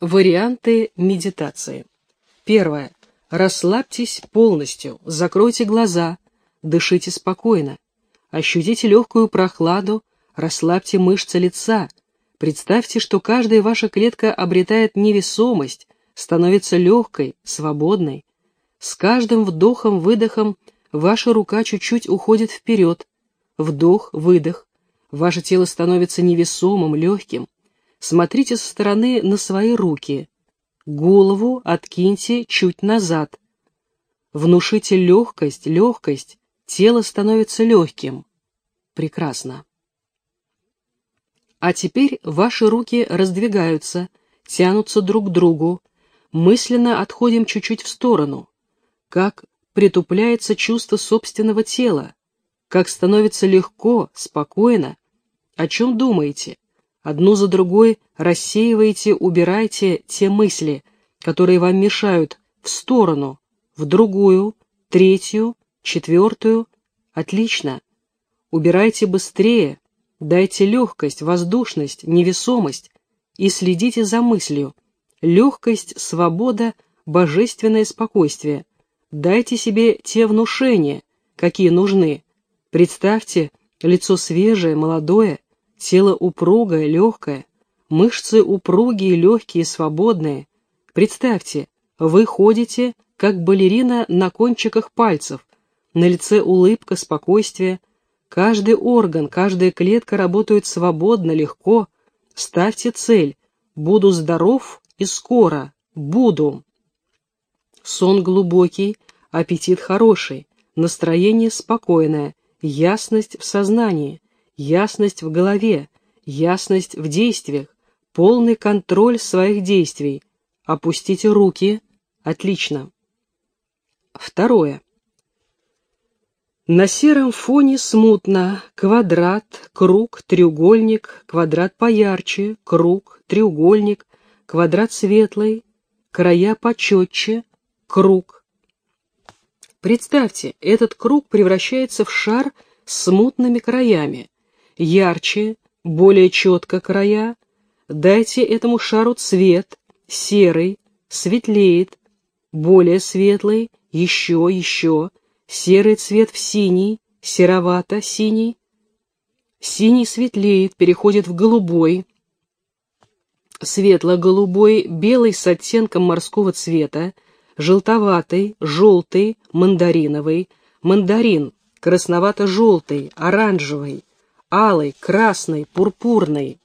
Варианты медитации. Первое. Расслабьтесь полностью, закройте глаза, дышите спокойно. Ощутите легкую прохладу, расслабьте мышцы лица. Представьте, что каждая ваша клетка обретает невесомость, становится легкой, свободной. С каждым вдохом-выдохом ваша рука чуть-чуть уходит вперед. Вдох, выдох. Ваше тело становится невесомым, легким. Смотрите со стороны на свои руки. Голову откиньте чуть назад. Внушите легкость, легкость. Тело становится легким. Прекрасно. А теперь ваши руки раздвигаются, тянутся друг к другу. Мысленно отходим чуть-чуть в сторону. Как притупляется чувство собственного тела. Как становится легко, спокойно. О чем думаете? Одну за другой рассеиваете, убирайте те мысли, которые вам мешают, в сторону, в другую, третью, четвертую. Отлично. Убирайте быстрее, дайте легкость, воздушность, невесомость и следите за мыслью. Легкость, свобода, божественное спокойствие. Дайте себе те внушения, какие нужны. Представьте, лицо свежее, молодое, Тело упругое, легкое, мышцы упругие, легкие, свободные. Представьте, вы ходите, как балерина на кончиках пальцев, на лице улыбка, спокойствие. Каждый орган, каждая клетка работают свободно, легко. Ставьте цель. Буду здоров и скоро. Буду. Сон глубокий, аппетит хороший, настроение спокойное, ясность в сознании ясность в голове, ясность в действиях, полный контроль своих действий. Опустите руки. Отлично. Второе. На сером фоне смутно квадрат, круг, треугольник, квадрат поярче, круг, треугольник, квадрат светлый, края почетче, круг. Представьте, этот круг превращается в шар с мутными краями ярче, более четко края, дайте этому шару цвет, серый, светлеет, более светлый, еще, еще, серый цвет в синий, серовато-синий, синий светлеет, переходит в голубой, светло-голубой, белый с оттенком морского цвета, желтоватый, желтый, мандариновый, мандарин, красновато-желтый, оранжевый, алый, красный, пурпурный,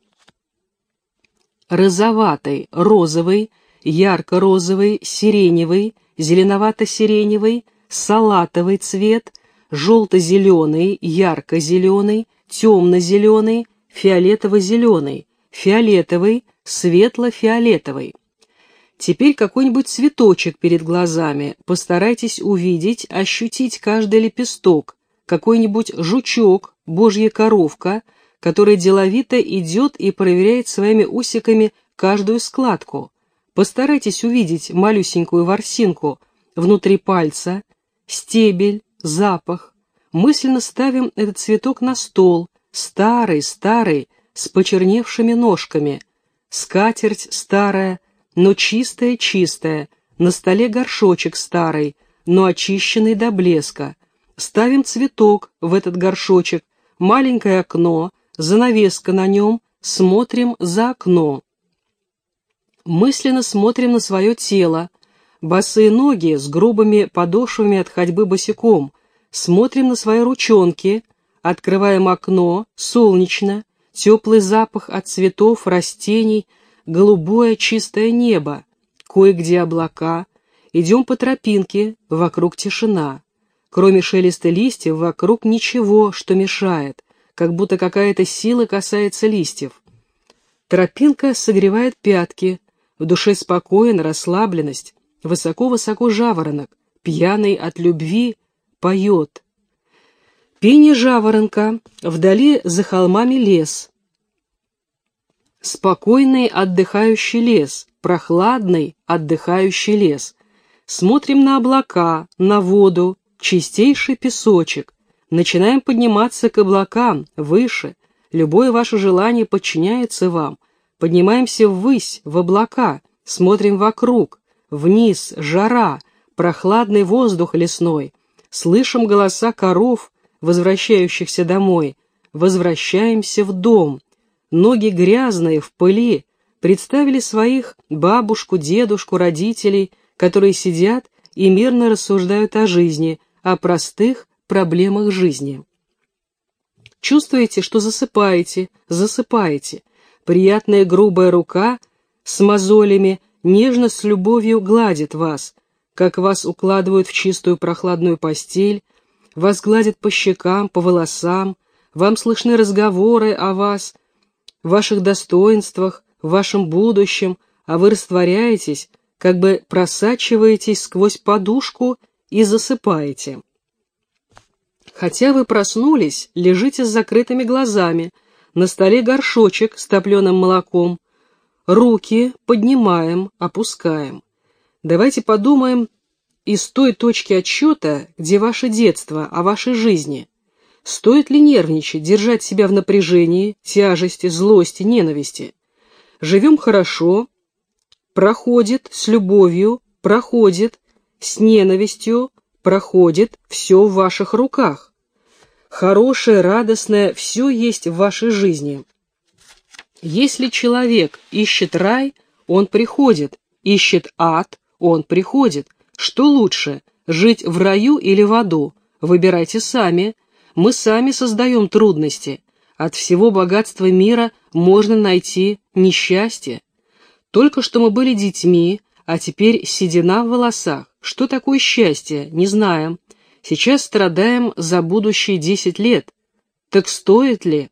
розоватый, розовый, ярко-розовый, сиреневый, зеленовато-сиреневый, салатовый цвет, желто-зеленый, ярко-зеленый, темно-зеленый, фиолетово-зеленый, фиолетовый, светло-фиолетовый. Теперь какой-нибудь цветочек перед глазами. Постарайтесь увидеть, ощутить каждый лепесток, какой-нибудь жучок, божья коровка, который деловито идет и проверяет своими усиками каждую складку. Постарайтесь увидеть малюсенькую ворсинку внутри пальца, стебель, запах. Мысленно ставим этот цветок на стол, старый, старый, с почерневшими ножками. Скатерть старая, но чистая-чистая, на столе горшочек старый, но очищенный до блеска. Ставим цветок в этот горшочек, маленькое окно, занавеска на нем, смотрим за окно. Мысленно смотрим на свое тело, босые ноги с грубыми подошвами от ходьбы босиком, смотрим на свои ручонки, открываем окно, солнечно, теплый запах от цветов, растений, голубое чистое небо, кое-где облака, идем по тропинке, вокруг тишина. Кроме шелеста листьев, вокруг ничего, что мешает, как будто какая-то сила касается листьев. Тропинка согревает пятки, в душе спокоен, расслабленность, высоко-высоко жаворонок, пьяный от любви, поет. Пение жаворонка, вдали за холмами лес. Спокойный отдыхающий лес, прохладный отдыхающий лес. Смотрим на облака, на воду, чистейший песочек. Начинаем подниматься к облакам, выше. Любое ваше желание подчиняется вам. Поднимаемся ввысь, в облака, смотрим вокруг, вниз, жара, прохладный воздух лесной, слышим голоса коров, возвращающихся домой, возвращаемся в дом, ноги грязные, в пыли, представили своих бабушку, дедушку, родителей, которые сидят и мирно рассуждают о жизни, о простых проблемах жизни. Чувствуете, что засыпаете, засыпаете. Приятная грубая рука с мозолями нежно с любовью гладит вас, как вас укладывают в чистую прохладную постель, вас гладят по щекам, по волосам, вам слышны разговоры о вас, ваших достоинствах, вашем будущем, а вы растворяетесь, как бы просачиваетесь сквозь подушку и засыпаете. Хотя вы проснулись, лежите с закрытыми глазами, на столе горшочек с топленым молоком, руки поднимаем, опускаем. Давайте подумаем из той точки отсчета, где ваше детство, о вашей жизни. Стоит ли нервничать, держать себя в напряжении, тяжести, злости, ненависти? Живем хорошо, проходит с любовью, проходит с ненавистью, проходит все в ваших руках. Хорошее, радостное, все есть в вашей жизни. Если человек ищет рай, он приходит, ищет ад, он приходит. Что лучше, жить в раю или в аду? Выбирайте сами. Мы сами создаем трудности. От всего богатства мира можно найти несчастье. Только что мы были детьми, а теперь седина в волосах. Что такое счастье, не знаем. Сейчас страдаем за будущие десять лет. Так стоит ли?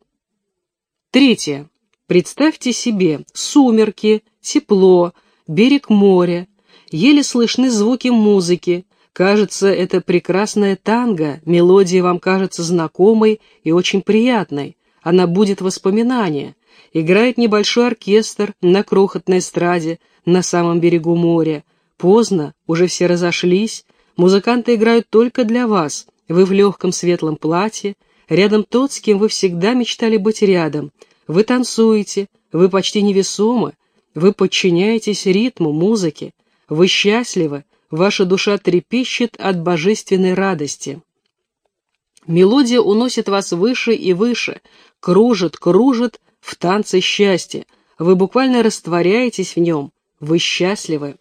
Третье. Представьте себе сумерки, тепло, берег моря, еле слышны звуки музыки. Кажется, это прекрасная танго, мелодия вам кажется знакомой и очень приятной. Она будет воспоминание. Играет небольшой оркестр на крохотной эстраде на самом берегу моря. Поздно, уже все разошлись. Музыканты играют только для вас. Вы в легком светлом платье. Рядом тот, с кем вы всегда мечтали быть рядом. Вы танцуете, вы почти невесомы. Вы подчиняетесь ритму, музыке. Вы счастливы, ваша душа трепещет от божественной радости. Мелодия уносит вас выше и выше, кружит, кружит в танце счастья. Вы буквально растворяетесь в нем, вы счастливы.